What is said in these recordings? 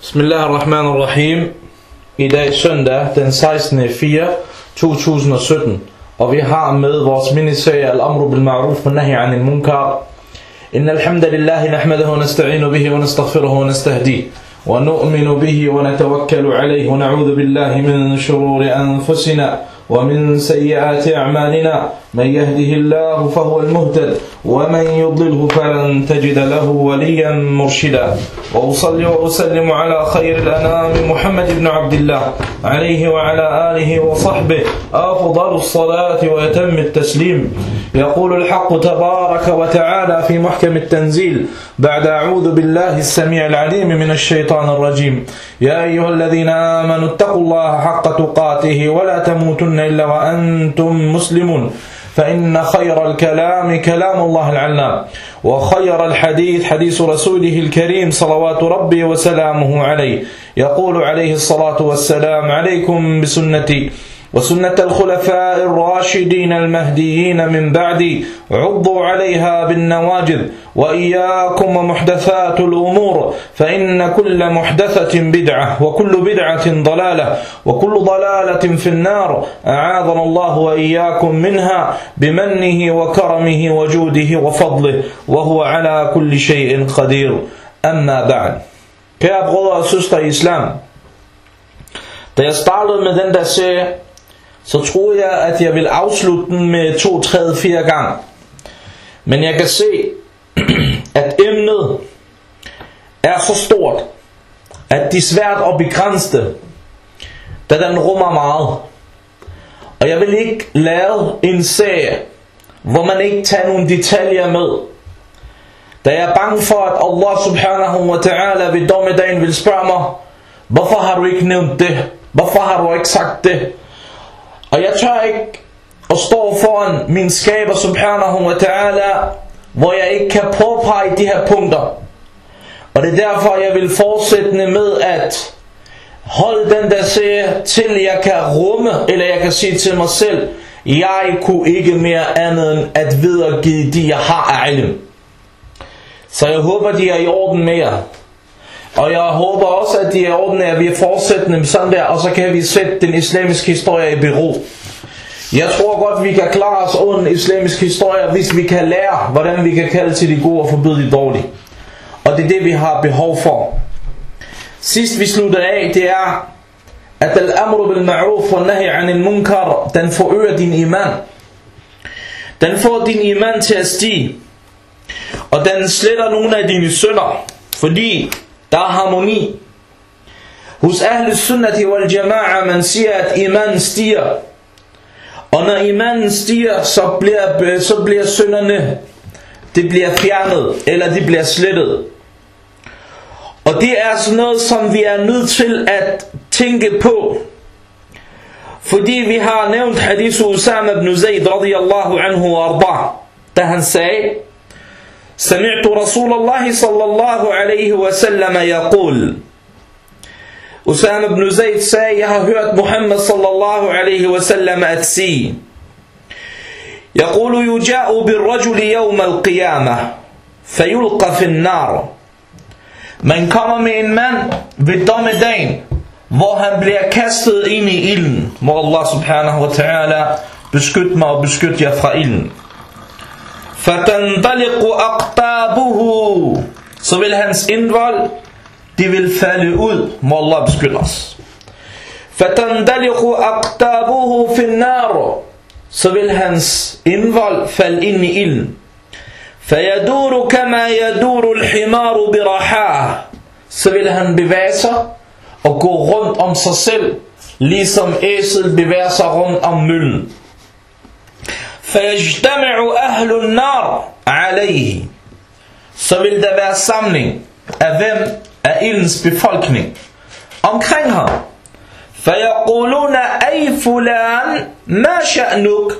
Bismillahirrahmanirrahim. I dag søndag den 16. 4. 2017, og vi har med vores miniserie Al-Amru bil Ma'ruf wa Nahi 'anil Munkar. Inna alhamdulillahi nahmadahu wa nasta'inu bihi wa nastaghfiruhu wa nastahdih. Wa nu'minu bihi wa natawakkalu 'alayhi wa na'udhu billahi min shururi anfusina ومن سيئات أعمالنا من يهده الله فهو المهتد ومن يضلله فلن تجد له وليا مرشدا. وأصلي وأسلم على خير الأنام محمد بن عبد الله عليه وعلى آله وصحبه. أفضل الصلاة ويتم التسليم. يقول الحق تبارك وتعالى في محكم التنزيل بعد أعوذ بالله السميع العليم من الشيطان الرجيم. يا أيها الذين آمنوا اتقوا الله حق تقاته ولا تموتن إلا وأنتم مسلمون. فإن خير الكلام كلام الله العلام وخير الحديث حديث رسوله الكريم صلوات ربي وسلامه عليه. يقول عليه الصلاة والسلام عليكم بسنتي. وسنة الخلفاء الراشدين المهديين من بعدي عضوا عليها بالنواجذ وإياكم ومحدثات الأمور فإن كل محدثة بدعة وكل بدعة ضلالة وكل ضلالة في النار. أعاذنا الله وإياكم منها بمنه وكرمه وجوده وفضله وهو على كل شيء قدير. أما بعد Kære brødre og søstre i islam, da jeg startede med den der serie, så troede jeg, at jeg ville afslutte den med to, tredje, fire gange. Men jeg kan se, at emnet er så stort, at det er svært at begrænse det, da den rummer meget. Og jeg vil ikke lave en serie, hvor man ikke tager nogle detaljer med. Da jeg er bange for, at Allah subhanahu wa ta'ala ved dommedagen vil spørge mig, hvorfor har du ikke nævnt det? Hvorfor har du ikke sagt det? Og jeg tør ikke at stå foran min skaber subhanahu wa ta'ala, hvor jeg ikke kan påpege de her punkter. Og det er derfor, jeg vil fortsætte med at holde den der serie, til jeg kan rumme, eller jeg kan sige til mig selv, jeg kunne ikke mere andet end at videregive de, jeg har af ilm. Så jeg håber, de er i orden med jer. Og jeg håber også, at de er orden, at vi fortsætter dem med sådan der, og så kan vi sætte den islamiske historie i bero. Jeg tror godt, vi kan klare os uden islamisk historie, hvis vi kan lære, hvordan vi kan kalde til de gode og forbyde de dårlige. Og det er det, vi har behov for. Sidst vi sluttede af, det er, at al-amru bil ma'ruf wa nahi anil munkar, den forøger din iman. Den får din iman til at stige. Og den sletter nogle af dine synder, fordi der er harmoni. Hos Ahle Sunnati wal Jama'a, man siger, at iman stiger. Og når imanen stiger, så bliver, så bliver synderne, det bliver fjernet, eller de bliver slettet. Og det er sådan noget, som vi er nødt til at tænke på. Fordi vi har nævnt hadith Usama ibn Zayd radiyallahu anhu arba, arda, da han sagde, سمعت رسول الله صلى الله عليه وسلم يقول أسامة بن زيد سايها هوت محمد صلى الله عليه وسلم أتسي يقول يجاء بالرجل يوم القيامة فيلقى في النار. من كما من من بالدوم الدين وهم بلي إني إلن الله سبحانه وتعالى بشكت ما بشكت يفرا إلن فَتَنْدَلِقُ أَقْتَابُهُ Så vil hans indvold, de vil falde ud. Må Allah beskytte os. أَقْتَابُهُ فِي النَّارِ Så vil hans indvold falde ind i ilden. فَيَدُورُ كَمَا يَدُورُ الْحِمَارُ بِرَحَاهِ Så vil han bevæge sig og gå rundt om sig selv, ligesom æsel bevæger sig rundt om møllen. فَيَجْتَمِعُ أَهْلُ النَّارِ عَلَيْهِ Så vil der være samling af hvem? Af ildens befolkning omkring ham. فَيَقُولُونَ أَيْ فُلَانِ مَا شَأْنُكَ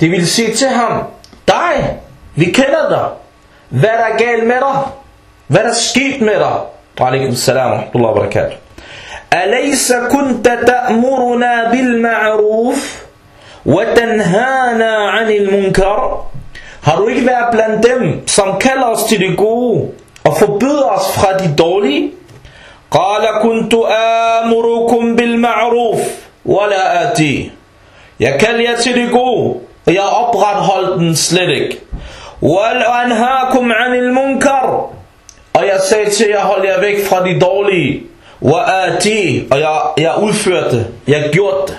De vil sige til ham, dig, vi kender dig. Hvad er der galt med dig? Hvad er der sket med dig? Alaikum salam wa rahmatullahi wa barakatuh. أَلَيْسَ كُنْتَ تَأْمُرُنَا بِالْمَعْرُوفِ وَتَنْهَانَا عَنِ الْمُنْكَرِ Har du ikke været blandt dem, som kalder os til det gode og forbyder os fra de dårlige? قال كنت آمركم بالمعروف ولا آتي Jeg kalder jer til det gode, og jeg opretholdt den slet ikke. وَالْأَنْهَاكُمْ عَنِ الْمُنْكَرِ Og jeg sagde til jer, hold jer væk fra de dårlige. وَآتِي Og jeg, jeg udførte det. Jeg gjorde det.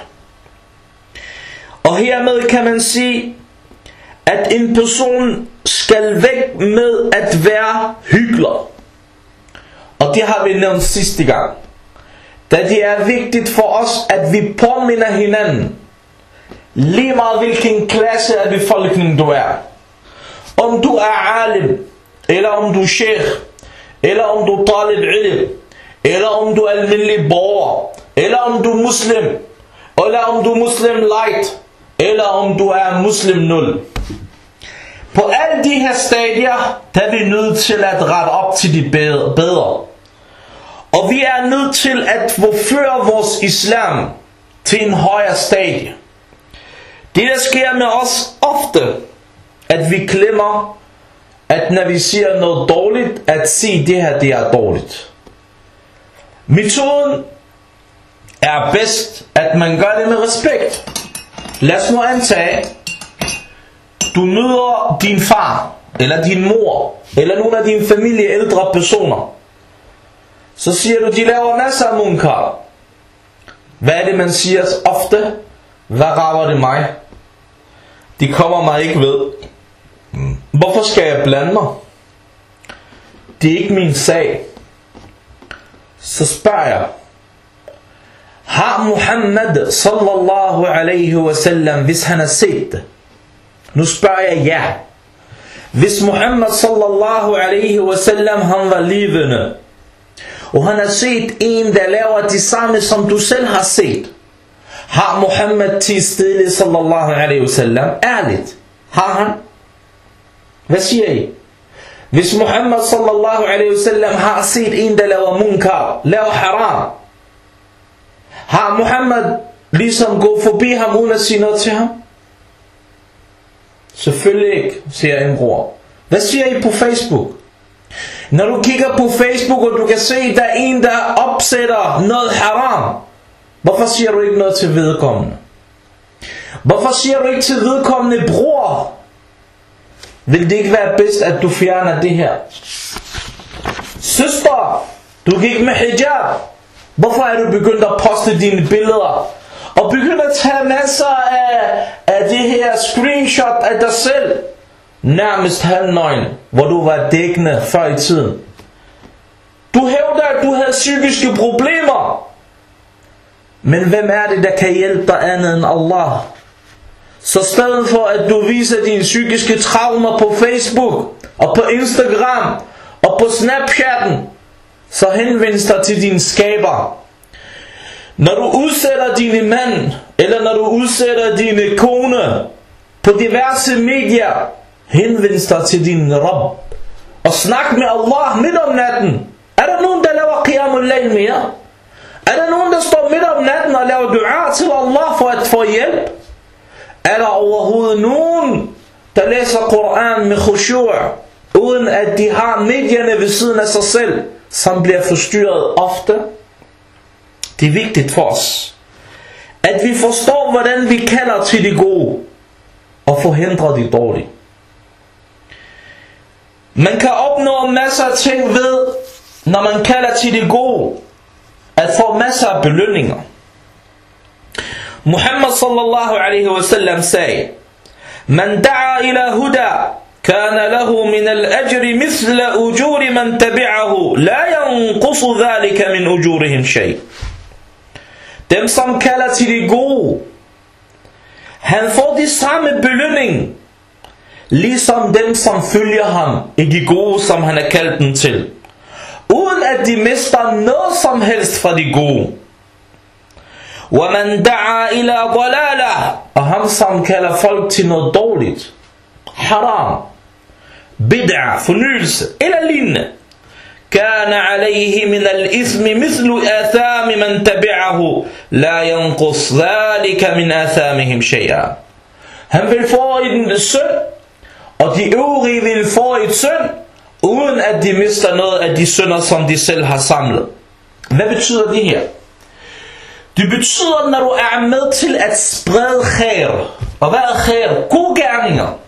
Og hermed kan man sige, at en person skal væk med at være hyggelig. Og det har vi nævnt sidste gang. Da det er vigtigt for os, at vi påminner hinanden. Lige meget hvilken klasse af befolkningen du er. Om du er alim, eller om du er sheikh, eller om du er talib ilm, eller om du er almindelig borger, eller om du er muslim, eller om du er muslim light, eller om du er muslim 0. På alle de her stadier, der er vi nødt til at rette op til de bedre. Og vi er nødt til at forføre vores islam til en højere stadie. Det der sker med os ofte, at vi glemmer, at når vi siger noget dårligt, at se det her, det er dårligt. Metoden er bedst, at man gør det med respekt. Lad os nu antage, du møder din far, eller din mor, eller nogle af dine familie ældre personer. Så siger du, de laver masser af munkar. Hvad er det, man siger ofte? Hvad rager det mig? De kommer mig ikke ved. Hvorfor skal jeg blande mig? Det er ikke min sag. Så spørger jeg. Har Muhammad sallallahu alaihi wasallam, hvis han har set det? Nu spørger jeg ja. Hvis Muhammad sallallahu alaihi wasallam, han var levende, og han har set en, der laver det samme, som du selv har set, har Muhammad til stille sallallahu alaihi wasallam, ærligt, har han? Hvad siger I? Hvis Muhammad sallallahu alaihi wasallam har set en, der laver munkar, laver haram, har Muhammad ligesom gået forbi ham uden at sige noget til ham? Selvfølgelig ikke, siger en bror. Hvad siger I på Facebook? Når du kigger på Facebook, og du kan se, at der er en, der opsætter noget haram, hvorfor siger du ikke noget til vedkommende? Hvorfor siger du ikke til vedkommende, bror? Vil det ikke være bedst, at du fjerner det her? Søster, du gik med hijab. Hvorfor er du begyndt at poste dine billeder? Og begyndt at tage masser af, af det her screenshot af dig selv. Nærmest halvnøgn, hvor du var dækkende før i tiden. Du hævder, at du havde psykiske problemer. Men hvem er det, der kan hjælpe dig andet end Allah? Så stedet for at du viser dine psykiske traumer på Facebook og på Instagram og på Snapchatten, så henvend dig til din skaber. Når du udsætter dine mænd, eller når du udsætter dine kone på diverse medier, henvend dig til din Rabb. Og snak med Allah midt om natten. Er der nogen, der laver qiyamul layl mere? Er der nogen, der står midt om natten og laver dua til Allah for at få hjælp? Er der overhovedet nogen, der læser Koran med khushu' uden at de har medierne ved siden af sig selv, som bliver forstyrret ofte? Det er vigtigt for os, at vi forstår, hvordan vi kalder til det gode, og forhindrer det dårlige. Man kan opnå masser af ting ved, når man kalder til det gode, at få masser af belønninger. Muhammad sallallahu alaihi wasallam sagde, Man da'a ila huda, كان له من الأجر مثل أجور من تبعه لا ينقص ذلك من أجورهم شيء Dem som kalder til det gode Han får de samme belønning Ligesom dem som følger ham I de gode som han er kaldt dem til Uden at de mister noget som helst fra de gode وَمَنْ دَعَا إِلَى ضَلَالَهِ Og ham som kalder folk til noget dårligt Haram bid'a, fornyelse eller lignende كان عليه من الإثم مثل آثام من تبعه لا ينقص ذلك من آثامهم شيئا Han vil få en synd, og de øvrige vil få et synd, uden at de mister noget af de synder, som de selv har samlet. Hvad betyder det her? Det betyder, når du er med til at sprede khair. Og hvad er khair? Gode gerninger.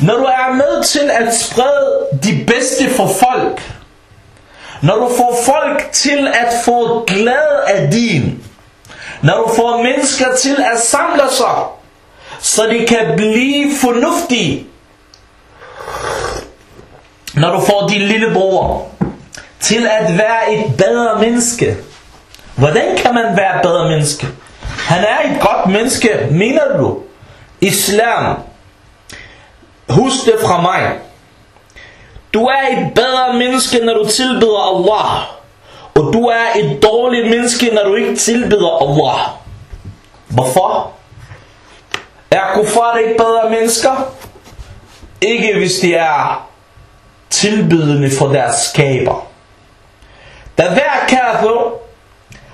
Når du er med til at sprede de bedste for folk. Når du får folk til at få glæde af din. Når du får mennesker til at samle sig. Så de kan blive fornuftige. Når du får din lillebror til at være et bedre menneske. Hvordan kan man være et bedre menneske? Han er et godt menneske, mener du? Islam. Husk det fra mig. Du er et bedre menneske, når du tilbeder Allah. Og du er et dårligt menneske, når du ikke tilbeder Allah. Hvorfor? Er kuffar ikke bedre mennesker? Ikke hvis de er tilbydende for deres skaber. Da hver kafir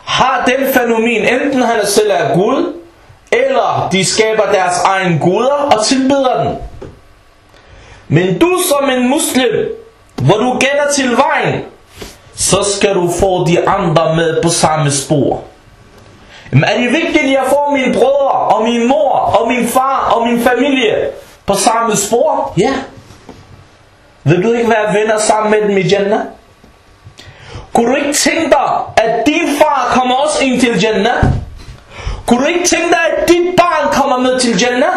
har den fænomen, enten han selv er Gud, eller de skaber deres egen guder og tilbeder den. Men du som en muslim, hvor du gælder til vejen, så skal du få de andre med på samme spor. Men er det vigtigt, at jeg får mine brødre, og min mor, og min far, og min familie på samme spor? Ja. Vil du ikke være venner sammen med dem i Jannah? Kunne du ikke tænke dig, at din far kommer også ind til Jannah? Kunne du ikke tænke dig, at dit barn kommer med til Jannah?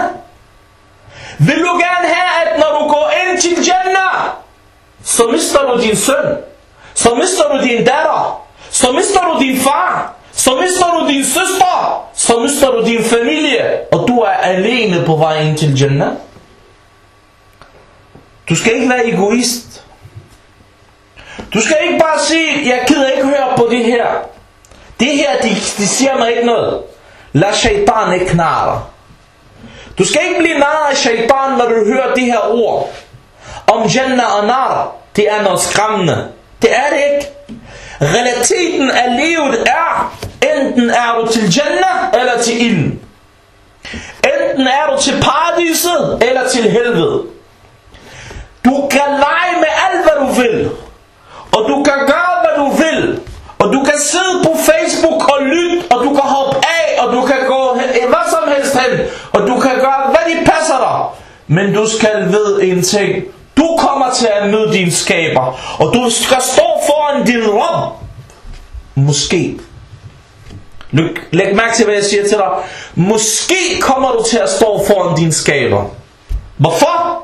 Vil du gerne have, at når du går ind til Jannah, så mister du din søn, så mister du din datter, så mister du din far, så mister du din søster, så mister du din familie, og du er alene på vej ind til Jannah? Du skal ikke være egoist. Du skal ikke bare sige, jeg gider ikke høre på det her. Det her, de, de siger mig ikke noget. Lad shaitan ikke knarre. Du skal ikke blive nær af shaitan, når du hører de her ord. Om Jannah og nar. Det er noget skræmmende. Det er det ikke. Realiteten af livet er, enten er du til Jannah eller til ilden. Enten er du til paradiset eller til helvede. Du kan lege med alt hvad du vil. Og du kan gøre hvad du vil. Og du kan sidde på Facebook og lytte, og du kan hoppe af, og du kan gå hvad som helst hen, og du kan gøre hvad de passer dig. Men du skal vide en ting. Du kommer til at møde din skaber, og du skal stå foran din Rab. Måske. Læg mærke til, hvad jeg siger til dig. Måske kommer du til at stå foran din skaber. Hvorfor?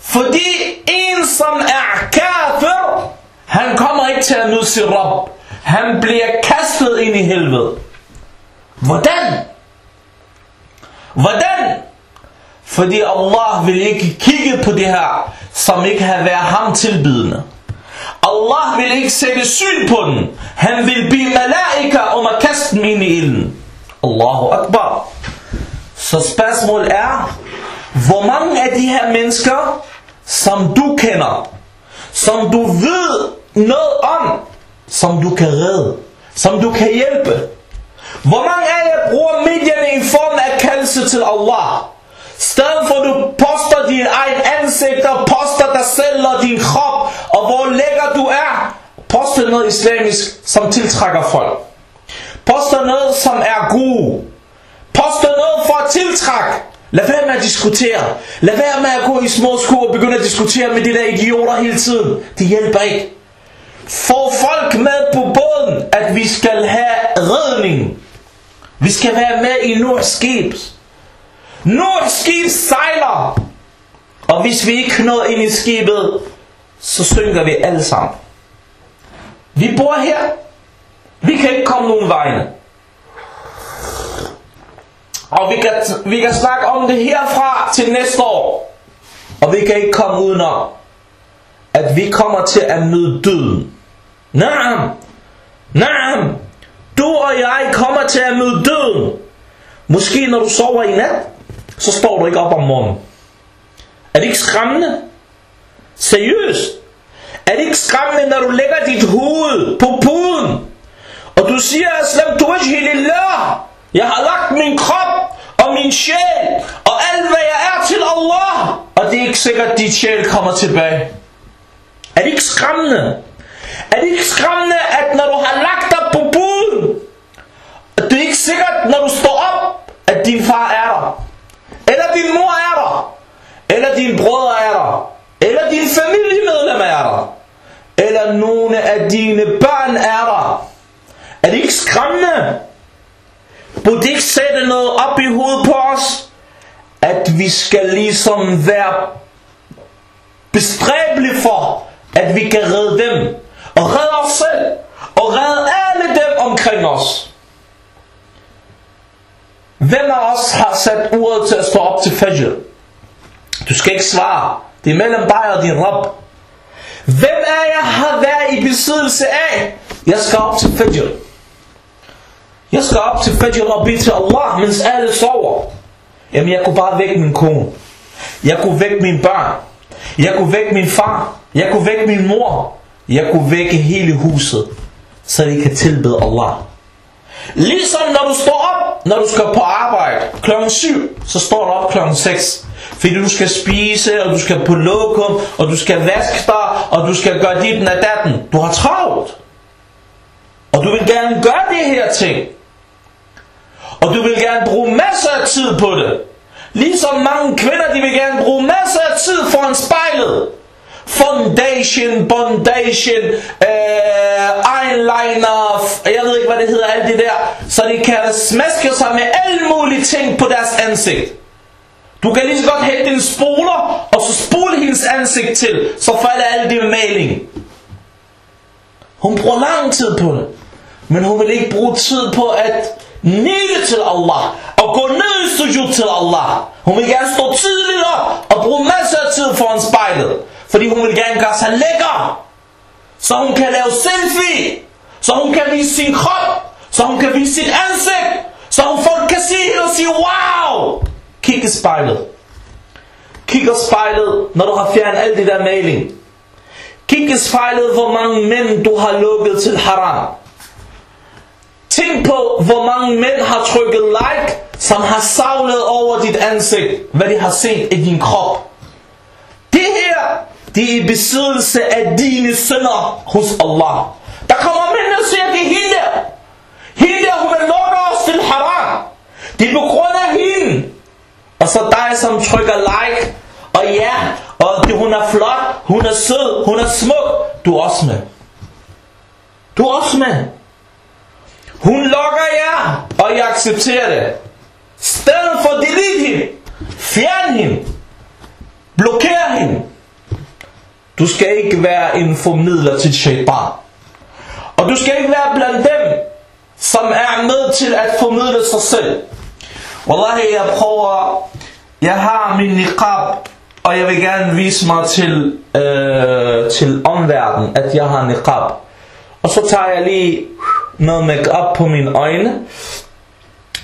Fordi en som er kafir, han kommer ikke til at møde sin Rab. Han bliver kastet ind i helvede. Hvordan? Hvordan? Fordi Allah vil ikke kigge på det her, som ikke har været ham tilbydende. Allah vil ikke sætte syn på den. Han vil bede malaika om at kaste dem ind i ilden. Allahu Akbar. Så spørgsmålet er, hvor mange af de her mennesker, som du kender, som du ved noget om, som du kan redde, som du kan hjælpe. Hvor mange af jer bruger medierne i form af kaldelse til Allah? Stedet for du poster din egen ansigt og poster dig selv og din krop, og hvor lækker du er, poster noget islamisk, som tiltrækker folk. Poster noget, som er god. Poster noget for at tiltrække. Lad være med at diskutere. Lad være med at gå i små sko og begynde at diskutere med de der idioter hele tiden. Det hjælper ikke. Få folk med på båden, at vi skal have redning. Vi skal være med i Nords skib. Nord skib sejler. Og hvis vi ikke når ind i skibet, så synker vi alle sammen. Vi bor her. Vi kan ikke komme nogen vegne. Og vi kan, vi kan snakke om det herfra til næste år. Og vi kan ikke komme udenom, at vi kommer til at møde døden. Naam. Naam. Du og jeg kommer til at møde døden. Måske når du sover i nat, så står du ikke op om morgenen. Er det ikke skræmmende? Seriøst? Er det ikke skræmmende, når du lægger dit hoved på puden? Og du siger, Aslam Tuwajhi Lillah, jeg har lagt min krop og min sjæl og alt hvad jeg er til Allah. Og det er ikke sikkert, at dit sjæl kommer tilbage. Er det ikke skræmmende? Er det ikke skræmmende, at når du har lagt dig på puden, det er ikke sikkert, når du står op, at din far er der. Eller din mor er der. Eller dine brødre er der. Eller dine familiemedlemmer er der. Eller nogle af dine børn er der. Er det ikke skræmmende? Burde ikke sætte noget op i hovedet på os? At vi skal ligesom være bestræbelige for, at vi kan redde dem. Og redde os selv. Og redde alle dem omkring os. Hvem af os har sat uret til at stå op til fajr? Du skal ikke svare. Det er mellem dig og din rab. Hvem af jer har været i besiddelse af? Jeg skal op til fajr. Jeg skal op til fajr og bede til Allah, mens alle sover. Jamen jeg kunne bare vække min kone. Jeg kunne vække mine børn. Jeg kunne vække min far. Jeg kunne vække min mor. Jeg kunne vække hele huset, så de kan tilbede Allah. Ligesom når du står op, når du skal på arbejde klokken 7, så står du op klokken 6. Fordi du skal spise, og du skal på lokum, og du skal vaske dig, og du skal gøre dit af datten. Du har travlt. Og du vil gerne gøre det her ting. Og du vil gerne bruge masser af tid på det. Ligesom mange kvinder, de vil gerne bruge masser af tid foran spejlet. Foundation, bondation, øh, eyeliner, jeg ved ikke hvad det hedder, alt det der. Så de kan smaske sig med alle mulige ting på deres ansigt. Du kan lige så godt hente en spoler, og så spole hendes ansigt til, så falder alle det med maling. Hun bruger lang tid på det. Men hun vil ikke bruge tid på at nile til Allah, og gå ned i sujud til Allah. Hun vil gerne stå tidligere og bruge masser af tid foran spejlet. Fordi hun vil gerne gøre sig lækker. Så hun kan lave selfie. Så hun kan vise sin krop. Så hun kan vise sit ansigt. Så hun folk kan se hende og sige, wow! Kig i spejlet. Kig i spejlet, når du har fjernet alt det der maling. Kig i spejlet, hvor mange mænd du har lukket til haram. Tænk på, hvor mange mænd har trykket like, som har savlet over dit ansigt, hvad de har set i din krop. Det her, de er i besiddelse af dine sønner hos Allah. Der kommer mænd og siger, det er hende. Hende hun vil lukke os til haram. Det er på grund af hende. Og så dig, som trykker like, og ja, og det, hun er flot, hun er sød, hun er smuk. Du er også med. Du er også med. Hun lokker jer, og jeg accepterer det. Stedet for delete hende. Fjern hende. Blokér hende. Du skal ikke være en formidler til shaitan. Og du skal ikke være blandt dem, som er med til at formidle sig selv. Wallahi, jeg prøver, jeg har min niqab, og jeg vil gerne vise mig til, øh, til omverdenen, at jeg har niqab. Og så tager jeg lige noget makeup på mine øjne,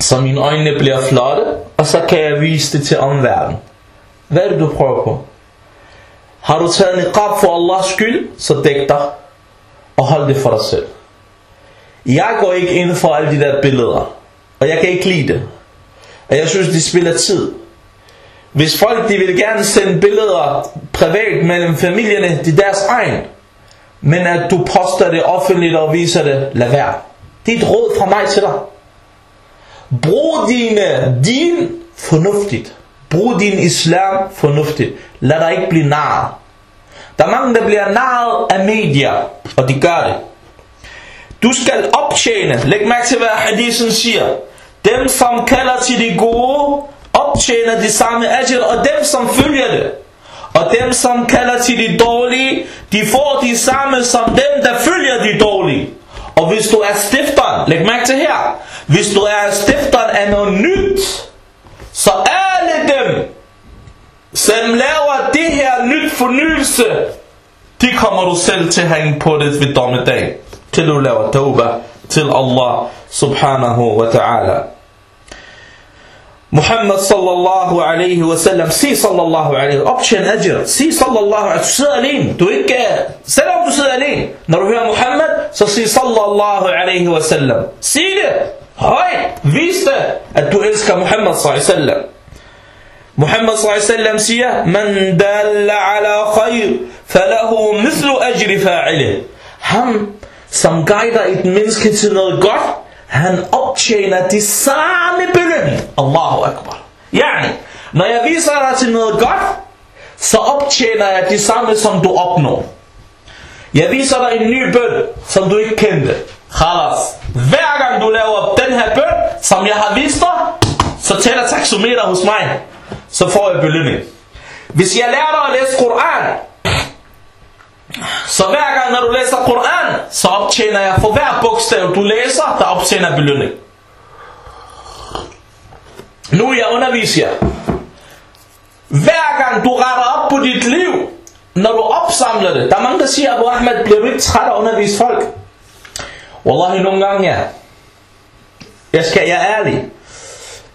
så mine øjne bliver flotte, og så kan jeg vise det til omverdenen. Hvad er det, du prøver på? Har du taget niqab for Allahs skyld, så dæk dig, og hold det for dig selv. Jeg går ikke ind for alle de der billeder, og jeg kan ikke lide det. Og jeg synes, de spiller tid. Hvis folk de vil gerne sende billeder privat mellem familierne, det er deres egen. Men at du poster det offentligt og viser det, lad være. Det er et råd fra mig til dig. Brug dine din fornuftigt. Brug din islam fornuftigt. Lad dig ikke blive narret. Der er mange, der bliver narret af medier, og de gør det. Du skal optjene, læg mærke til hvad hadisen siger. Dem som kalder til de gode, optjener de samme ajr, og dem som følger det. Og dem som kalder til de dårlige, de får de samme som dem, der følger de dårlige. Og hvis du er stifteren, læg mærke til her, hvis du er stifteren af noget nyt, så er som laver det her nyt fornyelse, de kommer du selv til at hænge på det ved dommedag, til du laver tauba til Allah subhanahu wa ta'ala. Muhammad sallallahu alaihi wa sallam, sig sallallahu alaihi wa optjen ajr, sig sallallahu alaihi wa sidder alene, du ikke, selvom du sidder alene, når du hører Muhammad, så sig sallallahu alaihi wa sallam, sig det, højt, vis det, at du elsker Muhammad sallallahu alaihi wa sallam. Muhammad sallallahu alaihi sallam siger, man dalla ala khair, falahu mithlu ajri fa'ile. Ham, som guider et menneske til noget godt, han optjener det samme belønning. Allahu Akbar. Yani, når jeg viser dig til noget godt, så optjener jeg det samme, som du opnår. Jeg viser dig en ny bøn, som du ikke kendte. Khalas. Hver gang du laver den her bøn, som jeg har vist dig, så tæller taxometer hos mig. Så får jeg belønning. Hvis jeg lærer dig at læse Koran, så hver gang når du læser Koran, så optjener jeg for hver bogstav du læser, der optjener belønning. Nu jeg underviser jer. Hver gang du retter op på dit liv, når du opsamler det. Der er mange, der siger, at Abu Ahmed bliver du ikke træt af at undervise folk. Wallahi, nogle gange ja. Jeg skal, jeg er ærlig.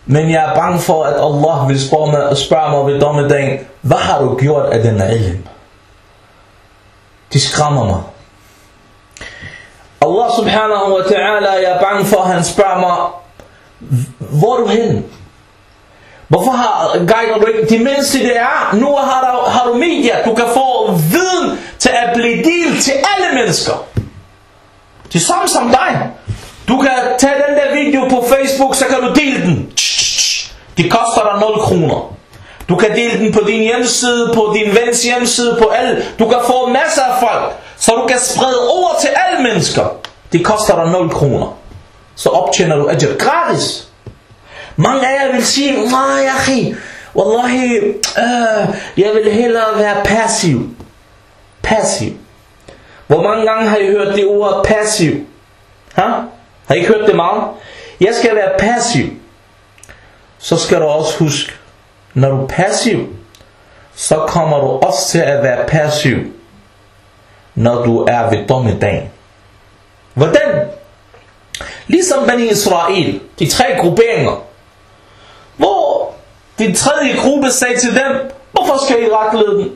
Men jeg er bange for, at Allah vil spørge mig, spørge mig ved dommedagen, hvad har du gjort af den ilm? De skræmmer mig. Allah subhanahu wa ta'ala, jeg er bange for, at han spørger mig, hvor er du hen? Hvorfor har, guider du ikke? Det mindste det er, nu har du, har du media, du kan få viden til at blive delt til alle mennesker. Det er samme som dig. Du kan tage den der video på Facebook, så kan du dele den. Det koster dig 0 kroner. Du kan dele den på din hjemmeside, på din vens hjemmeside, på alle. Du kan få masser af folk, så du kan sprede ord til alle mennesker. Det koster dig 0 kroner. Så optjener du ajr gratis. Mange af jer vil sige, nej, akhi, wallahi, øh, jeg vil hellere være passiv. Passiv. Hvor mange gange har I hørt det ord passiv? Ha? Har I ikke hørt det meget? Jeg skal være passiv. Så skal du også huske, når du er passiv, så kommer du også til at være passiv, når du er ved dommedagen. Hvordan? Ligesom Bani Israel, de tre grupperinger, hvor den tredje gruppe sagde til dem, hvorfor skal I retlede den?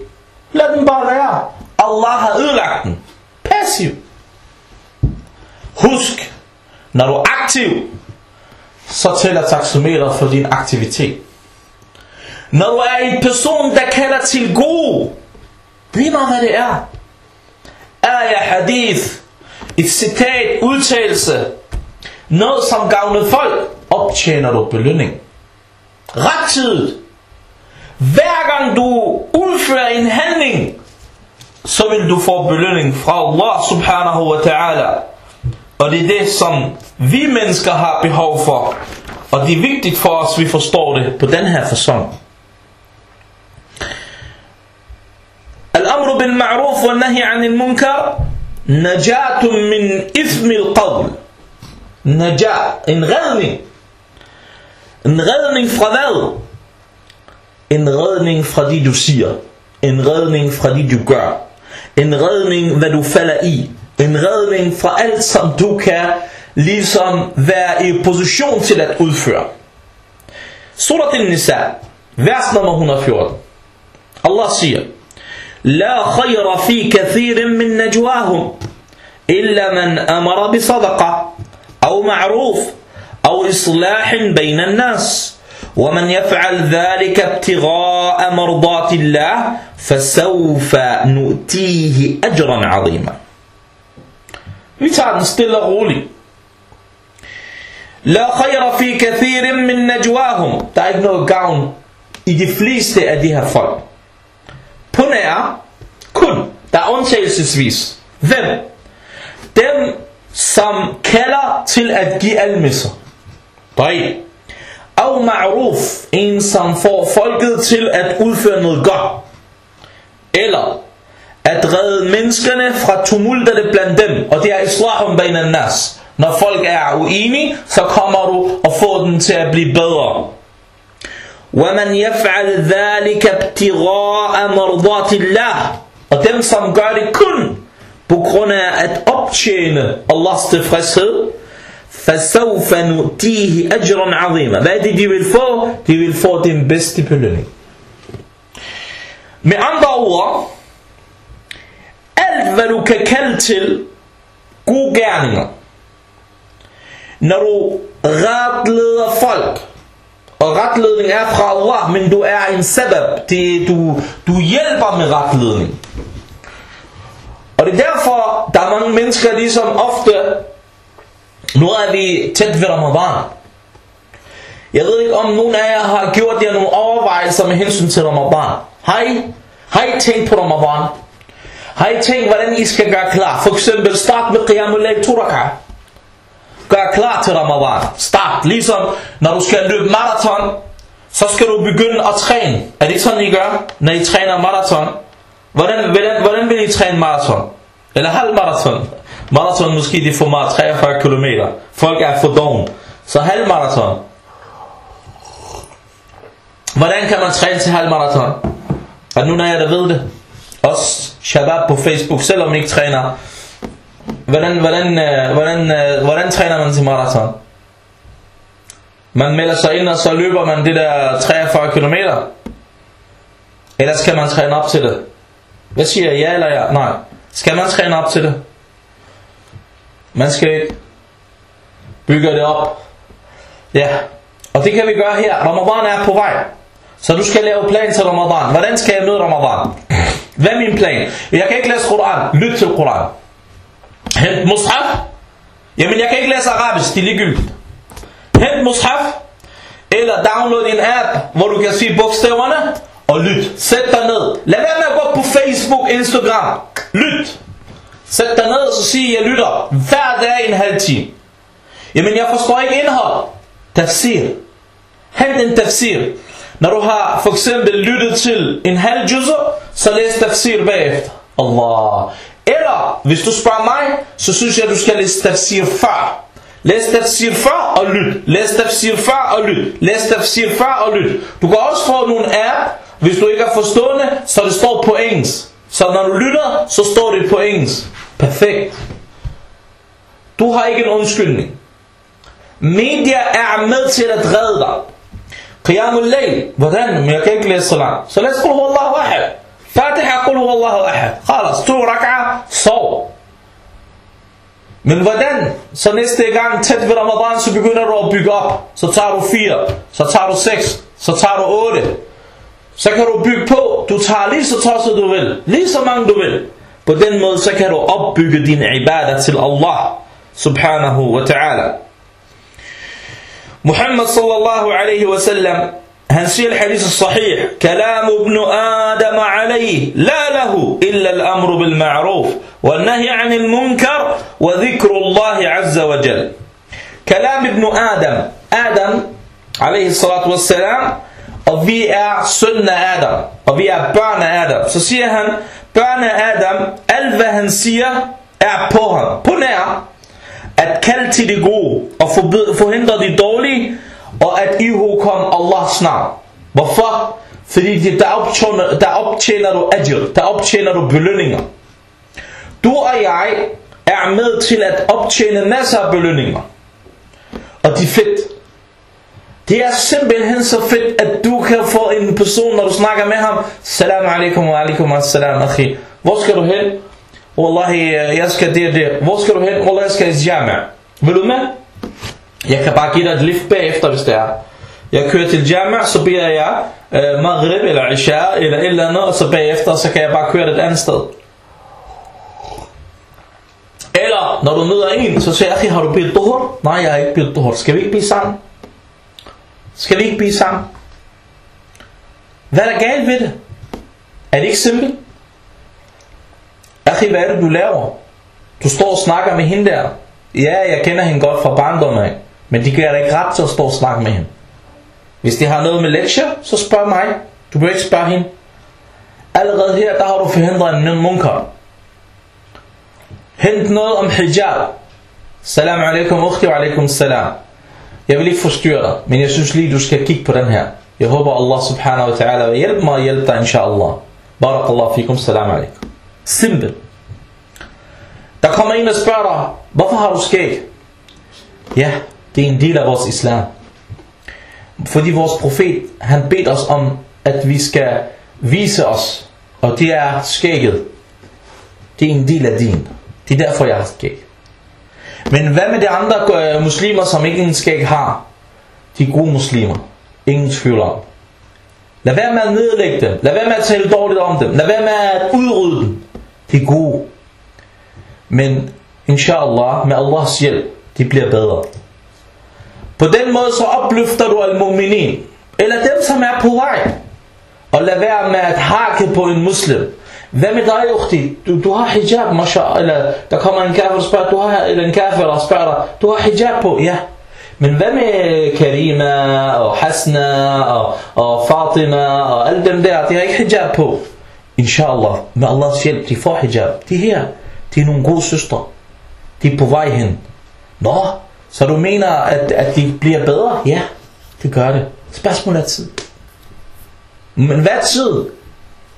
Lad den bare være. Allah har ødelagt den. Passiv. Husk, når du er aktiv, så tæller taxometer for din aktivitet. Når du er en person, der kalder til god, lige meget hvad det er. Ayah, hadith, et citat, udtalelse, noget som gavner folk, optjener du belønning. Rettidigt. Hver gang du udfører en handling, så vil du få belønning fra Allah subhanahu wa ta'ala. Og det er det, som vi mennesker har behov for. Og det er vigtigt for os, at vi forstår det på den her fasong. Al-amru bil ma'ruf wa nahi anil munkar najatun min ithmi al-qawl. Najat, en redning. En redning fra hvad? En redning fra det du siger. En redning fra det du gør. En redning hvad du falder i. En redning fra alt som du kan ligesom være i position til at udføre Surat al-Nisa vers nummer 114 Allah siger لا خير في كثير من نجواهم إلا من أمر بصدقة أو معروف أو إصلاح بين الناس ومن يفعل ذلك ابتغاء مرضات الله فسوف نؤتيه أجرا عظيما Vi tager. La khayra fi kathirin min najwahum. Der er ikke noget gavn i de fleste af de her folk. På er kun, der er undtagelsesvis. Hvem? Dem, som kalder til at give almisser. Drej. Og ma'ruf, en som får folket til at udføre noget godt. Eller at redde menneskerne fra tumulterne blandt dem, og det er islahum bainan nas. Når folk er uenige, så kommer du og får dem til at blive bedre. وَمَنْ يَفْعَلْ ذَلِكَ ابْتِغَاءَ مَرْضَاتِ اللَّهِ Og dem som gør det kun på grund af at optjene Allahs tilfredshed, فَسَوْفَ نُؤْتِيهِ أَجْرًا عَظِيمًا Hvad er det de vil få? De vil få den bedste belønning. Med andre ord, alt hvad du kan kalde til gode gerninger, når du retleder folk, og retledning er fra Allah, men du er en sabab, det, du, du hjælper med retledning. Og det er derfor, der er mange mennesker, ligesom ofte Nu er vi tæt ved Ramadan. Jeg ved ikke om nogen af jer har gjort jer nogle overvejelser med hensyn til Ramadan. Har I, har I tænkt på Ramadan? Har I tænkt hvordan I skal gøre klar? For eksempel start med Qiyamul Layl 2 rak'ah. Gør klar til Ramadan. Start. Ligesom når du skal løbe maraton, så skal du begynde at træne. Er det sådan I gør, når I træner maraton? Hvordan, hvordan, hvordan vil I træne maraton? Eller halv maraton? Maraton måske det er for meget, 43 km. Folk er for doven. Så halv maraton. Hvordan kan man træne til halv maraton? Er nu, når jeg der ved det? Også shabab på Facebook, selvom I ikke træner. Hvordan, hvordan, øh, hvordan, øh, hvordan træner man til maraton? Man melder sig ind, og så løber man det der 43 km. Eller skal man træne op til det? Hvad siger jeg? Ja eller ja? Nej. Skal man træne op til det? Man skal ikke bygge det op. Ja. Og det kan vi gøre her. Ramadan er på vej. Så du skal lave plan til Ramadan. Hvordan skal jeg møde Ramadan? Hvad er min plan? Jeg kan ikke læse Koran. Lyt til Koran. Hent mushaf. Jamen jeg kan ikke læse arabisk. Det er ligegyldigt. Hent mushaf. Eller download en app, hvor du kan se bogstaverne. Og lyt. Sæt dig ned. Lad være med at gå på Facebook, Instagram. Lyt. Sæt dig ned så sig, jeg lytter hver dag en halv time. Jamen jeg forstår ikke indhold. Tafsir. Hent en tafsir. Når du har for eksempel lyttet til en halv juzzer, så læs tafsir bagefter. Allah. Eller, hvis du spørger mig, så synes jeg, du skal læse tafsir før. Læs tafsir før og lyt. Læs tafsir før og lyt. Læs tafsir før og lyt. Du kan også få nogle app, hvis du ikke er forstående, så det står på engelsk. Så når du lytter, så står det på engelsk. Perfekt. Du har ikke en undskyldning. Media er med til at redde dig. Qiyamul Layl. Hvordan? Men jeg kan ikke læse så langt. Så læs Qul Allahu Ahad. Fatiha Qul Huwallahu Ahad. Khalas. To rak'a. Sov. Men hvordan? Så næste gang tæt ved Ramadan, så begynder du at bygge op. Så tager du 4. Så tager du 6. Så tager du 8. Så kan du bygge på. Du tager lige så tosset du vil. Lige så mange du vil. På den måde, så kan du opbygge din ibadah til Allah. Subhanahu wa ta'ala. محمد صلى الله عليه وسلم هنسي الحديث الصحيح كلام ابن آدم عليه لا له إلا الأمر بالمعروف والنهي عن المنكر وذكر الله عز وجل كلام ابن آدم آدم عليه الصلاة والسلام og vi er søn af Adam, og vi er børn af Adam. Så siger han, børn af Adam, alt hvad han siger, er på ham, på nær, at kalde til det gode, og forhindre det dårlige, og at ihukomme Allahs navn. Hvorfor? Fordi det, der, optjener, der optjener du ajr, der optjener du belønninger. Du og jeg er med til at optjene masser af belønninger. Og det er fedt. Det er simpelthen så fedt, at du kan få en person, når du snakker med ham, Salam alaikum wa alaikum assalam akhi. Hvor skal du hen? Wallahi, jeg skal det der. Hvor skal du hen? Wallahi, jeg skal i jama. Vil du med? Jeg kan bare give dig et lift bagefter, hvis det er. Jeg kører til jama, så beder jeg øh, maghrib eller isha eller et eller andet, og så bagefter, så kan jeg bare køre det et andet sted. Eller, når du møder en, så siger jeg, har du bedt duhur? Nej, jeg har ikke bedt duhur. Skal vi ikke blive sammen? Skal vi ikke blive sammen? Hvad er der galt ved det? Er det ikke simpelt? Akhi, hvad er det du laver? Du står og snakker med hende der. Ja, jeg kender hende godt fra barndommen af. Men de giver dig ikke ret til at stå og snakke med hende. Hvis de har noget med lektier, så spørg mig. Du behøver ikke spørge hende. Allerede her, der har du forhindret en munkar. Hent noget om hijab. Salam alaikum, ukhti wa alaikum salam. Jeg vil ikke forstyrre dig, men jeg synes lige, du skal kigge på den her. Jeg håber, Allah subhanahu wa ta'ala vil hjælpe mig og hjælpe dig, inshallah. Barakallahu fikum, salam alaikum. Simpel. Der kommer en og spørger dig, hvorfor har du skæg? Ja, det er en del af vores islam. Fordi vores profet, han bedt os om, at vi skal vise os, og det er skægget. Det er en del af din. Det er derfor, jeg har skæg. Men hvad med de andre øh, muslimer, som ikke en skæg har? De gode muslimer. Ingen tvivl om. Lad være med at nedlægge dem. Lad være med at tale dårligt om dem. Lad være med at udrydde dem. De er gode. Men inshallah, med Allahs hjælp, de bliver bedre. På den måde så opløfter du al-mu'minin, eller dem som er på vej, og lad være med at hakke på en muslim. Hvad med dig, Ukhti? Du, du har hijab, masha, eller der kommer en kafir og spørger, du har, eller en kafir og spørger dig, du har hijab på, ja. Men hvad med Karima og Hasna og, og Fatima og alle dem der, de har ikke hijab på. Inshallah, med Allahs hjælp, de får hijab. De her, de er nogle gode søstre. De er på vej hen. Nå, så du mener, at, at de bliver bedre? Ja, det gør det. Spørgsmålet er tid. Men hvad er tid?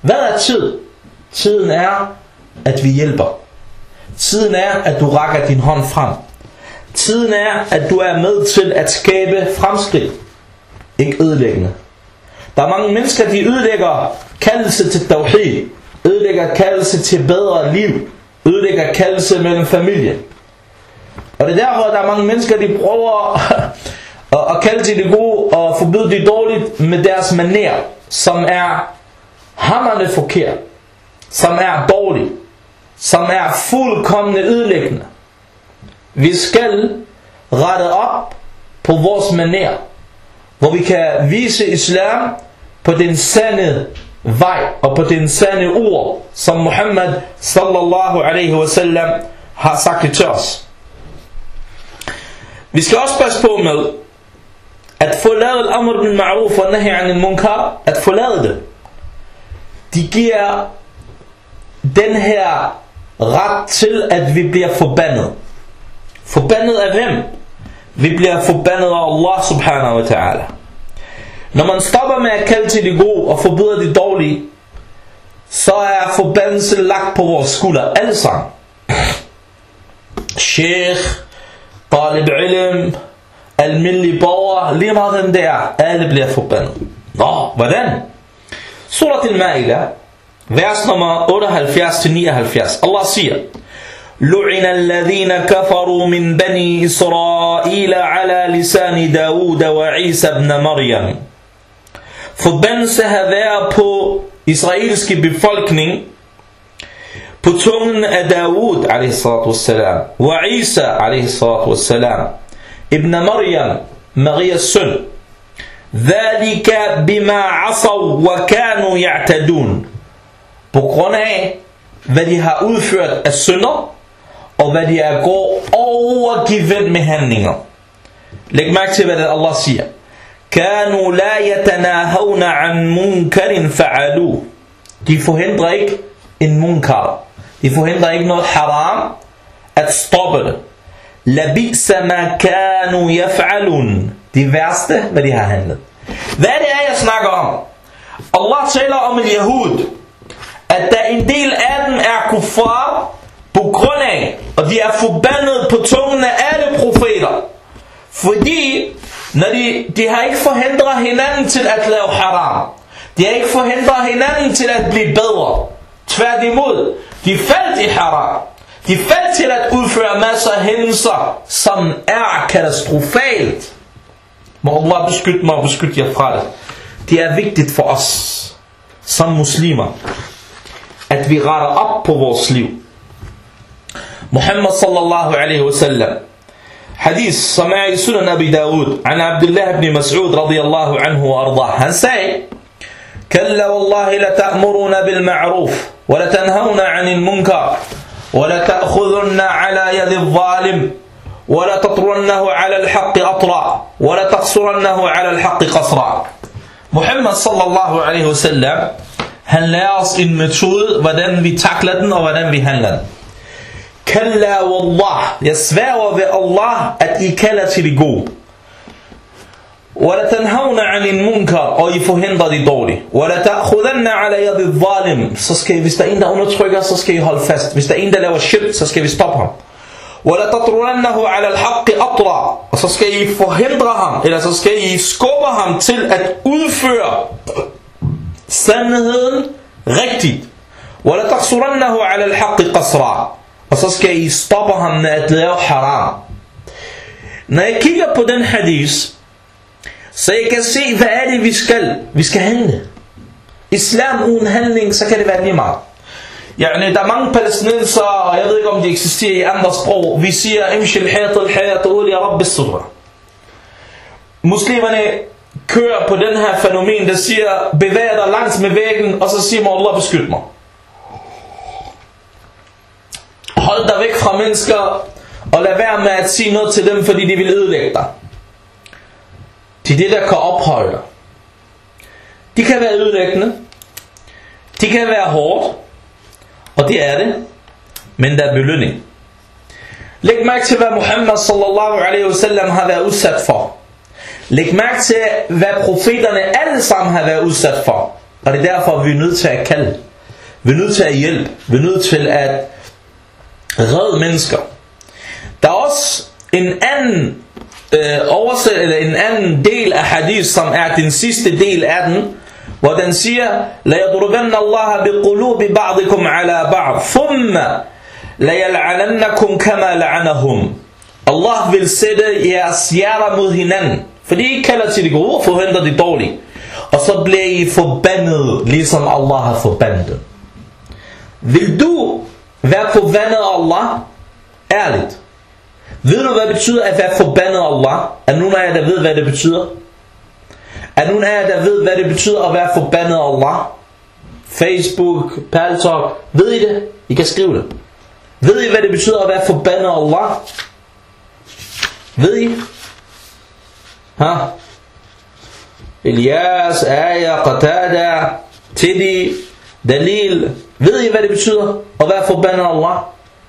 Hvad er tid? Tiden er, at vi hjælper. Tiden er, at du rækker din hånd frem. Tiden er, at du er med til at skabe fremskridt. Ikke ødelæggende. Der er mange mennesker, de ødelægger kaldelse til tawhid. Ødelægger kaldelse til bedre liv. Ødelægger kaldelse mellem familie. Og det er derfor, at der er mange mennesker, de prøver at at kalde til det gode og forbyde det dårligt med deres maner, som er hammerne forkert, som er dårlig, som er fuldkommende ødelæggende. Vi skal rette op på vores maner, hvor vi kan vise islam på den sande vej og på den sande ord, som Muhammad sallallahu alaihi wasallam har sagt til os. Vi skal også passe på med at forlade al-amr bil ma'ruf og nahi an munkar at forlade det. De giver den her ret til, at vi bliver forbandet. Forbandet af hvem? Vi bliver forbandet af Allah subhanahu wa ta'ala. Når man stopper med at kalde til det gode og forbyder det dårlige, så er forbandelse lagt på vores skulder alle sammen. Sheikh, طالب علم الملي باور لي ما غن داعي قال بلي فبان نعم وذن سورة المائلة vers nummer 78-79 Allah siger لعن الذين كفروا من بني إسرائيل على لسان داوود وعيسى ابن مريم. فبنسها ذا på israelske befolkning på tungen af Daud a.s. og Isa a.s. Ibn Maryam, Marias søn. ذلك بما عصوا وكانوا يعتدون på grund af hvad de har udført af synder og hvad de er går overgivet med handlinger læg mærke til hvad det Allah siger كانوا لا يتناهون عن منكر فعلوه de forhindrer ikke en munkar Det forhindrer ikke noget haram at stoppe det. Labisa ma kanu yaf'alun. Det værste, hvad de har handlet. Hvad det er, jeg snakker om? Allah taler om et jahud, at der en del af dem er kuffar på grund af, og de er forbandet på tungen af alle profeter. Fordi når de, de har ikke forhindret hinanden til at lave haram. De har ikke forhindret hinanden til at blive bedre. Tværtimod, de faldt i haram. De faldt til at udføre masser af hændelser, som er katastrofalt. Må Allah beskytte mig og beskytte jer fra det. Det er vigtigt for os, som muslimer, at vi retter op på vores liv. Muhammad sallallahu alaihi wasallam حديث سماعي سنن أبي داود عن عبد الله بن مسعود رضي الله عنه وأرضاه هنساي كلا والله لتأمرون بالمعروف ولتنهون عن المنكر ولتأخذن على يد الظالم ولا تطرنه على الحق أطرا ولا تقصرنه على الحق قصرا محمد صلى الله عليه وسلم han lærer os en metode, hvordan vi takler den og hvordan vi handler den. Kalla wallah. ولا تنهون عن المنكر og I forhindrer det dårlige ولا تأخذن على يد الظالم så skal I, hvis der er en der undertrykker så skal I holde fast hvis der er en der laver shirk så skal vi stoppe ham ولا تطرنه على الحق أطرا og så skal I forhindre ham eller så skal I skubbe ham til at udføre sandheden rigtigt ولا تقصرنه على الحق قصرا og så skal I stoppe ham med at lave haram. Når jeg kigger på den hadith, Så jeg kan se, hvad er det, vi skal? Vi skal handle. Islam uden handling, så kan det være lige meget. Ja, der er mange palæstinenser, og jeg ved ikke, om de eksisterer i andre sprog. Vi siger, imshi al-hayat hayat ul ya rabbi surra. Muslimerne kører på den her fænomen, der siger, bevæg dig langs med væggen, og så siger man, Allah beskyt mig. Hold dig væk fra mennesker, og lad være med at sige noget til dem, fordi de vil ødelægge dig. Det er det, der kan opholde dig. De kan være ødelæggende. De kan være hårdt. Og det er det. Men der er belønning. Læg mærke til, hvad Muhammad sallallahu alaihi wasallam har været udsat for. Læg mærke til, hvad profeterne alle sammen har været udsat for. Og det er derfor, vi er nødt til at kalde. Vi er nødt til at hjælpe. Vi er nødt til at redde mennesker. Der er også en anden øh, oversæt, eller en anden del af hadith, som er den sidste del af den, hvor den siger, La اللَّهَ Allah bi عَلَى ba'dikum ala ba'd, كَمَا la kama la'anahum. Allah vil sætte jeres hjerter mod hinanden, fordi I kalder til det gode og forhindrer det dårlige. Og så bliver I forbandet, ligesom Allah har forbandet. Vil du være forbandet af Allah? Ærligt. Ved du, hvad det betyder at være forbandet Allah? Er nogen af jer, der ved, hvad det betyder? Er nogen af jer, der ved, hvad det betyder at være forbandet Allah? Facebook, Paltalk, ved I det? I kan skrive det. Ved I, hvad det betyder at være forbandet Allah? Ved I? Ha? Elias, Aya, Qatada, Tidi, Dalil. Ved I, hvad det betyder at være forbandet Allah?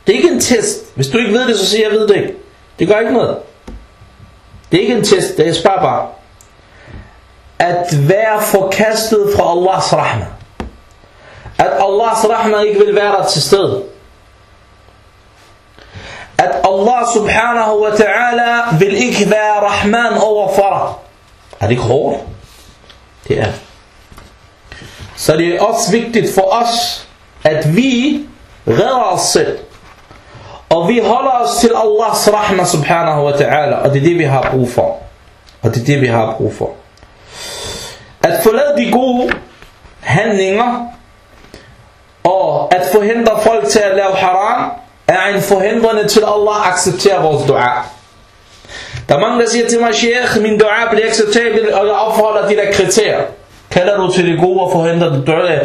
Det er ikke en test. Hvis du ikke ved det, så siger jeg, ved det ikke. Det gør ikke noget. Det er ikke en test, det er spørg bare. At være forkastet fra Allahs rahma. At Allahs rahma ikke vil være der til stede. At Allah subhanahu wa ta'ala vil ikke være rahman overfor dig. Er det ikke hårdt? Det er Så det er også vigtigt for os, at vi redder os selv. Og vi holder os til Allahs rahma subhanahu wa ta'ala. Og det er det vi har brug for. Og det er det vi har brug for. At forlade de gode handlinger. Og at forhindre folk til at lave haram. Er en forhindrende til Allah accepterer vores dua. Der er mange der siger til mig, Sheikh, min dua bliver acceptabel. Og jeg opholder de der kriterier. Kalder du til det gode og forhindre det dårlige?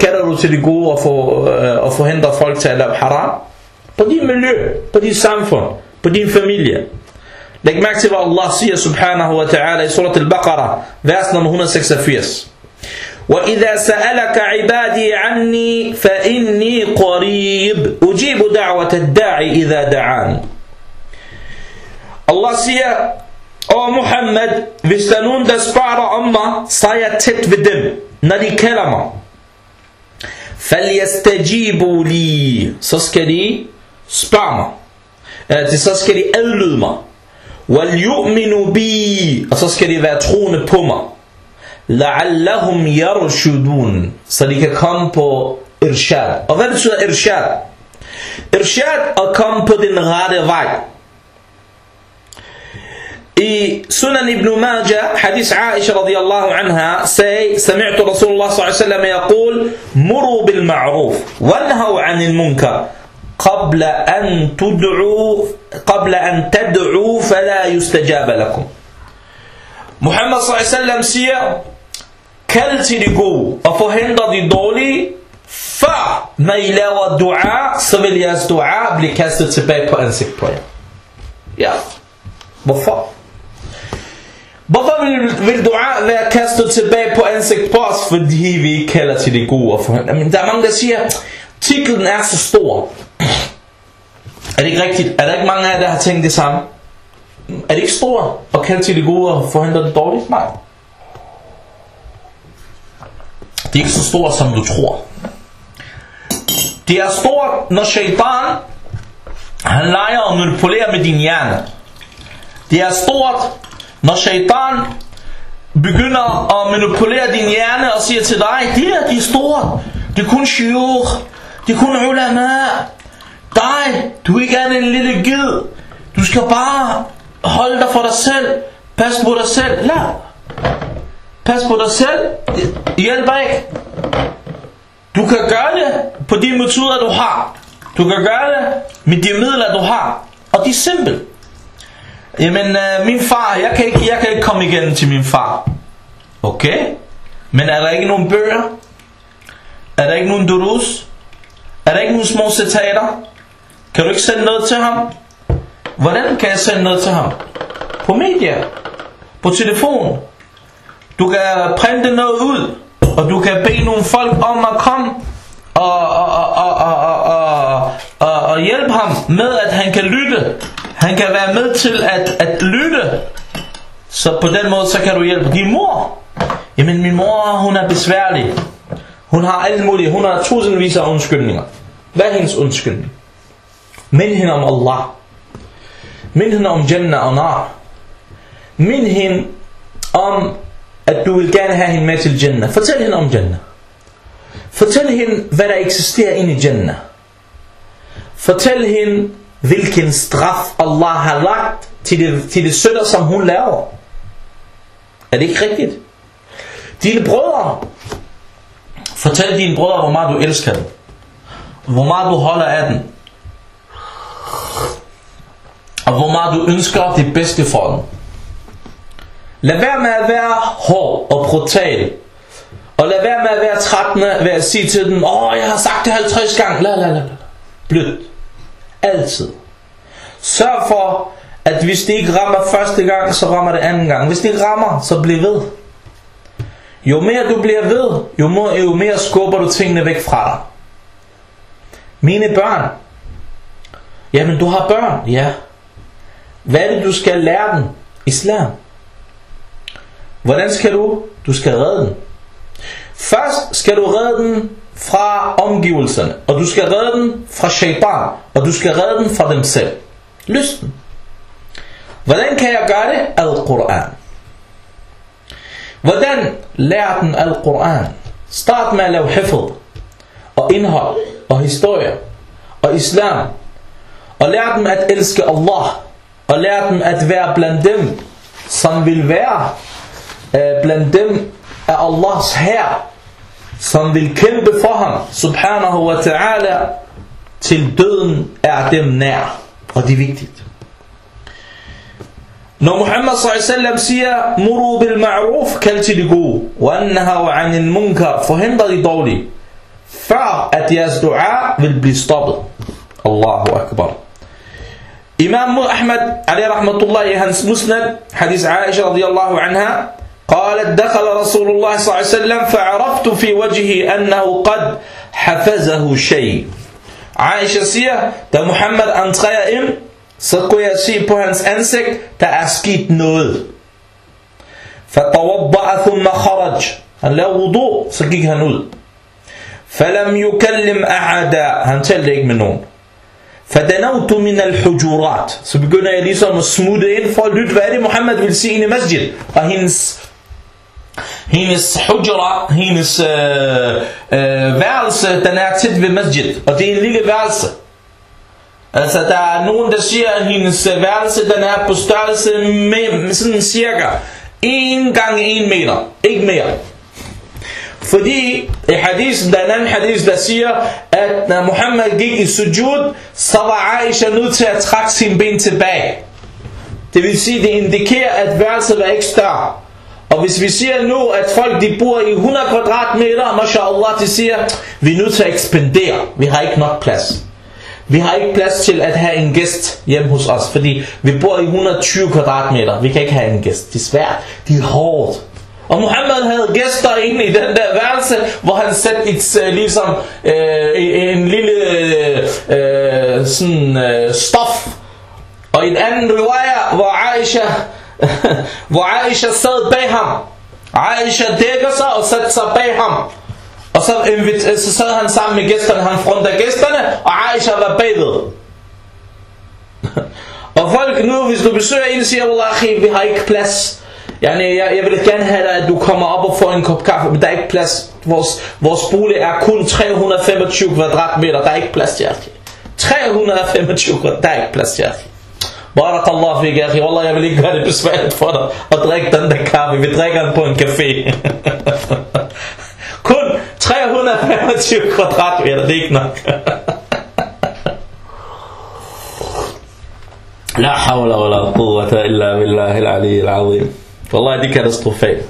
Kalder du til det gode og, for, og forhindre folk til at lave haram? På din miljø, på dit samfund, på din familie. Læg mærke til, hvad Allah siger subhanahu wa ta'ala i surat al-Baqarah, vers nummer 186. وَإِذَا سَأَلَكَ عِبَادِي عَنِّي فَإِنِّي قَرِيبٌ أُجِيبُ دَعْوَةَ الدَّاعِ إِذَا دَعَانِ Allah siger, Åh Muhammad, hvis der er nogen, der spørger dig om mig, så er jeg tæt ved dem, når de kalder mig. فَلْيَسْتَجِيبُوا لِي Så skal de spørg mig. Øh, så skal de adlyde mig. وَلْيُؤْمِنُوا بِي Og så skal de være troende på mig. لَعَلَّهُمْ يَرْشُدُونَ Så de kan komme på irshad. Og hvad betyder irshad? Irshad at komme på den rette vej. I Sunan ibn Majah, hadith Aisha radiyallahu anha, sagde, سمعت رسول الله صلى الله عليه وسلم يقول, مروا بالمعروف وانهوا عن المنكر قبل أن تدعوا قبل أن تدعوا فلا يستجاب لكم Muhammad s.a.v. siger, kald til de gode og forhindre de dårlige, før når I laver dua, så vil jeres dua blive kastet tilbage på ansigt på jer. Ja. Hvorfor? Hvorfor vil, vil dua være kastet tilbage på ansigt på os? Fordi vi ikke kalder til de gode og forhindre. Men der er mange, der siger, titlen er så stor. Er det ikke rigtigt? Er der ikke mange af jer, der har tænkt det samme? Er det ikke stort at kende til det gode og forhindre det dårligt? Nej. Det er ikke så stort, som du tror. Det er stort, når shaitan han leger og manipulerer med din hjerne. Det er stort, når shaitan begynder at manipulere din hjerne og siger til dig, det her, de er. Det er kun shiur. Det er kun ulama. Dig, du er ikke andet en lille gid. Du skal bare holde dig for dig selv. Pas på dig selv. Lad. Pas på dig selv. Hjælp ikke. Du kan gøre det på de metoder, du har. Du kan gøre det med de midler, du har. Og de er simple. Jamen, øh, min far, jeg kan, ikke, jeg kan ikke komme igen til min far. Okay? Men er der ikke nogen bøger? Er der ikke nogen durus? Er der ikke nogen små citater? Kan du ikke sende noget til ham? Hvordan kan jeg sende noget til ham? På media. På telefon. Du kan printe noget ud. Og du kan bede nogle folk om at komme og, og, og, og, og, og, og, og hjælpe ham med, at han kan lytte. Han kan være med til at, at lytte. Så på den måde, så kan du hjælpe. Din mor. Jamen min mor, hun er besværlig. Hun har alle mulige, hun har tusindvis af undskyldninger. Hvad er hendes undskyldning? Mind hende om Allah. Mind hende om Jannah og Nar. Mind hende om, at du vil gerne have hende med til Jannah. Fortæl hende om Jannah. Fortæl hende, hvad der eksisterer inde i Jannah. Fortæl hende, hvilken straf Allah har lagt til det, til det sønder, som hun laver. Er det ikke rigtigt? Dine brødre. Fortæl dine brødre, hvor meget du elsker dem. Hvor meget du holder af dem. Og hvor meget du ønsker det bedste for dem. Lad være med at være hård og brutal. Og lad være med at være trættende ved at sige til dem, åh, jeg har sagt det 50 gange. la la la. Blødt. Altid. Sørg for, at hvis det ikke rammer første gang, så rammer det anden gang. Hvis det ikke rammer, så bliv ved. Jo mere du bliver ved, jo mere, jo mere skubber du tingene væk fra dig. Mine børn. Jamen du har børn, ja. Hvad er det du skal lære dem? Islam. Hvordan skal du? Du skal redde dem. Først skal du redde dem fra omgivelserne, og du skal redde dem fra shaitan, og du skal redde dem fra dem selv. Lysten. Hvordan kan jeg gøre det? Al-Quran. Hvordan lærer den Al-Quran? Start med at lave hifd, og indhold, og historie, og islam. Og lær dem at elske Allah, og lær dem at være blandt dem, som vil være øh, blandt dem af Allahs her, som vil kæmpe for ham, subhanahu wa ta'ala, til døden er dem nær. Og det er vigtigt. Når Muhammad s.a.v. siger, Muru bil ma'ruf, kald til det gode, wa annaha wa anil munkar, forhindre de dårlige, før at jeres dua vil blive stoppet. Allahu akbar. إمام أحمد عليه رحمة الله يهنس مسند حديث عائشة رضي الله عنها قالت دخل رسول الله صلى الله عليه وسلم فعرفت في وجهه أنه قد حفزه شيء. عائشة سيئة ده محمد أنتخي إم؟ سكو يسي بوهنس أنسك تأسكيت نوذ فتوضأ ثم خرج هل لا وضوء سكيك نوذ فلم يكلم أحدا هنتلق منهم. Fadanautu min al-hujurat. Så begynder jeg ligesom at smutte ind for at lytte, hvad er det Mohammed vil sige ind i masjid? Og hendes, hendes hujra, hendes øh, øh, værelse, den er tæt ved masjid. Og det er en lille værelse. Altså, der er nogen, der siger, at hendes øh, værelse, den er på størrelse med sådan cirka 1 gange 1 meter. Ikke mere. Fordi e i hadisen, der er en anden hadis, der siger, at når Muhammad gik i sujud, så var Aisha nødt til at trække sin ben tilbage. Det vil sige, det indikerer, at værelset var ikke større. Og hvis vi siger nu, at folk de bor i 100 kvadratmeter, mashallah, de siger, vi er nødt til at ekspandere. Vi har ikke nok plads. Vi har ikke plads til at have en gæst hjemme hos os, fordi vi bor i 120 kvadratmeter. Vi kan ikke have en gæst. Det er svært. Det er hårdt. Og Muhammad havde gæster inde i den der værelse, hvor han satte et, uh, ligesom øh, en lille øh, øh, sådan, øh, stof. Og en anden riwaya, hvor Aisha, hvor Aisha sad bag ham. Aisha dækker sig og satte sig bag ham. Og så, øh, så sad han sammen med gæsterne, han fronter gæsterne, og Aisha var bagved. og folk nu, hvis du besøger en, siger, Allah, vi har ikke plads. Jeg, jeg, jeg vil gerne have dig, at du kommer op og får en kop kaffe, men der er ikke plads. Vores, vores bolig er kun 325 kvadratmeter, der er ikke plads til jer. 325 kvadratmeter, der er ikke plads til jer. Barakallah fik. Wallah, jeg vil ikke gøre det besværligt for dig at drikke den der kaffe. Vi drikker den på en café. Kun 25 kvadratmeter, det er ikke nok. La hawla wa la quwwata illa billahi al-ali Wallahi, det er katastrofalt.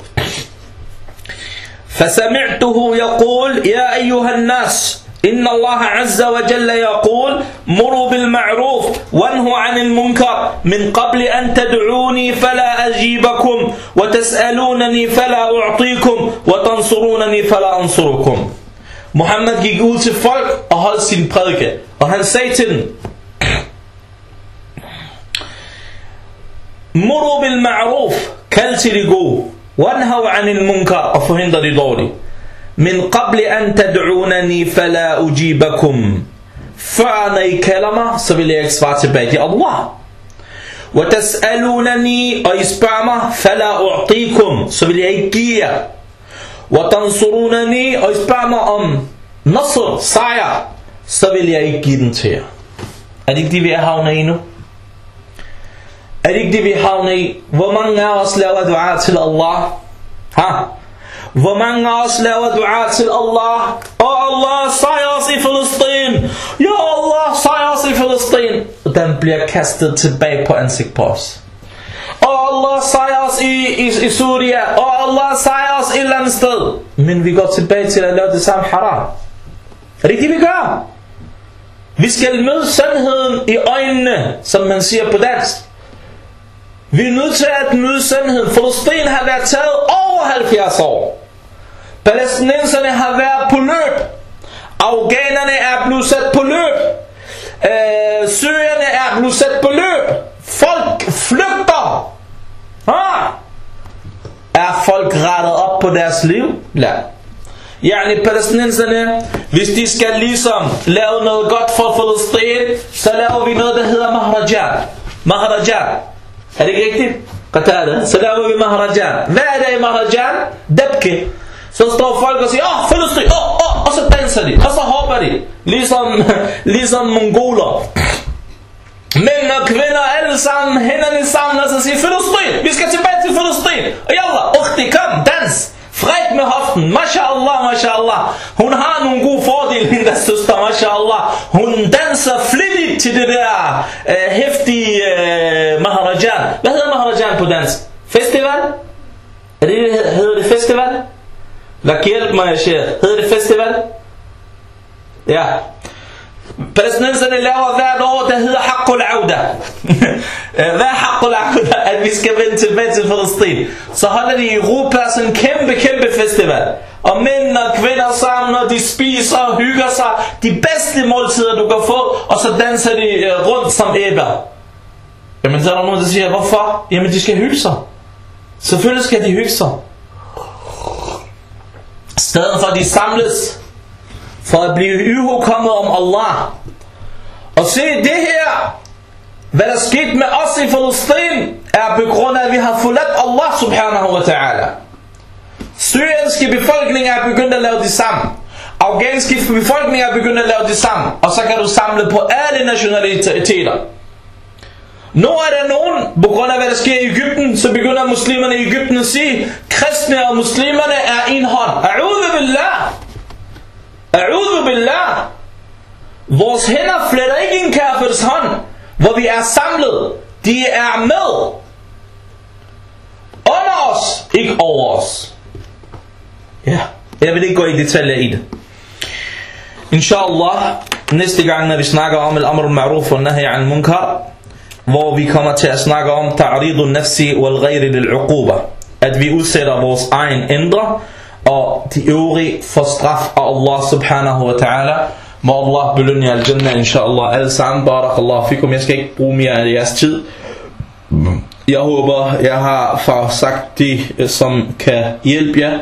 فسمعته يقول يا أيها الناس إن الله عز وجل يقول مروا بالمعروف وانهوا عن المنكر من قبل أن تدعوني فلا أجيبكم وتسألونني فلا أعطيكم وتنصرونني فلا أنصركم. Muhammad gik ud til folk og holdt sin prædike, og han sagde til dem, Muru bil ma'ruf, كالسر جو وانهوا عن المنكر. أفهن دي دوري. من قبل أن تدعونني فلا أجيبكم. فأنا كلمة سبيل يكسفات بيتي الله. وتسألونني أي سبامة فلا أعطيكم. سبيل يكية وتنصرونني أي سبامة أم نصر صايا. سبيل vil jeg ikke give den til jer. Er det ikke det, vi havner i? Hvor mange af os laver dua til Allah? Ha? Hvor mange af os laver dua til Allah? Åh oh Allah, sejr os i Filistin! Ja Allah, sejr os i Filistin! Og den bliver kastet tilbage på ansigt på os. Åh oh Allah, sejr os i, i, i Syria! Åh oh Allah, sejr os et eller andet sted! Men vi går tilbage til at lave det samme haram. Er det ikke det, vi gør? Vi skal møde sandheden i øjnene, som man siger på dansk. Vi er nødt til at møde sandheden. Filistin har været taget over 70 år. Palæstinenserne har været på løb. Afghanerne er blevet sat på løb. Øh, Syrerne er blevet sat på løb. Folk flygter. Ha? Er folk rettet op på deres liv? Nej. Yani palæstinenserne, hvis de skal ligesom lave noget godt for Filistin, så laver vi noget, der hedder Mahrajan. Mahrajan. Er vi Mahrajan. Hvad er det i Mahrajan? Dabke. Så står folk og siger, åh, oh, Filistin, åh, oh, oh, og så danser de, og så hopper de, ligesom, ligesom mongoler. Mænd og kvinder alle sammen, hænderne sammen, og så siger, Filistin, vi skal tilbage til Filistin. Og jalla, ukhti, kom, dans. Fred med hoften, mashallah, mashallah. Hun har nogle gode fordele, min der søster, mashallah. Hun danser flittigt til det der øh, hæftige øh, maharajan. Hvad hedder maharajan på dansk? Festival? Er det, hedder det festival? Lad hjælp mig, jeg siger? Hedder det festival? Ja. Palæstinenserne laver hvert år, der hedder Haqqul Auda. Hvad er Haqqul Auda? At vi skal vende tilbage til Filistin. Så holder de i Europa sådan en kæmpe, kæmpe festival. Og mænd og kvinder sammen, og de spiser og hygger sig. De bedste måltider, du kan få. Og så danser de rundt som æbler. Jamen, så er der nogen, der siger, hvorfor? Jamen, de skal hygge sig. Selvfølgelig skal de hygge sig. Stedet for, at de samles for at blive kommet om Allah. Og se det her, hvad der skete med os i Falustin, er begrundet af, at vi har forladt Allah subhanahu wa ta'ala. Syrianske befolkning er begyndt at lave det samme. Afghanske befolkning er begyndt at lave det samme. Og så kan du samle på alle nationaliteter. Nu er der nogen, på grund af hvad der sker i Ægypten, så begynder muslimerne i Ægypten at sige, kristne og muslimerne er en hånd. A'udhu billah. A'udhu billah. Vores hænder fletter ikke en kafirs hånd, hvor vi er samlet. De er med. Under os, ikke over os. Ja, jeg vil ikke gå i detaljer i det. Inshallah, næste gang, når vi snakker om al-amr al-ma'ruf og nahi al-munkar, hvor vi kommer til at snakke om ta'ridun nafsi wal ghayri lil uquba at vi udsætter vores egen ændre og de øvrige for straf af Allah subhanahu wa ta'ala. Må Allah belønne jer al-jannah inshallah. Alle sammen barakallahu fikum. Jeg skal ikke bruge mere af jeres tid. Jeg håber jeg har sagt det som kan hjælpe jer.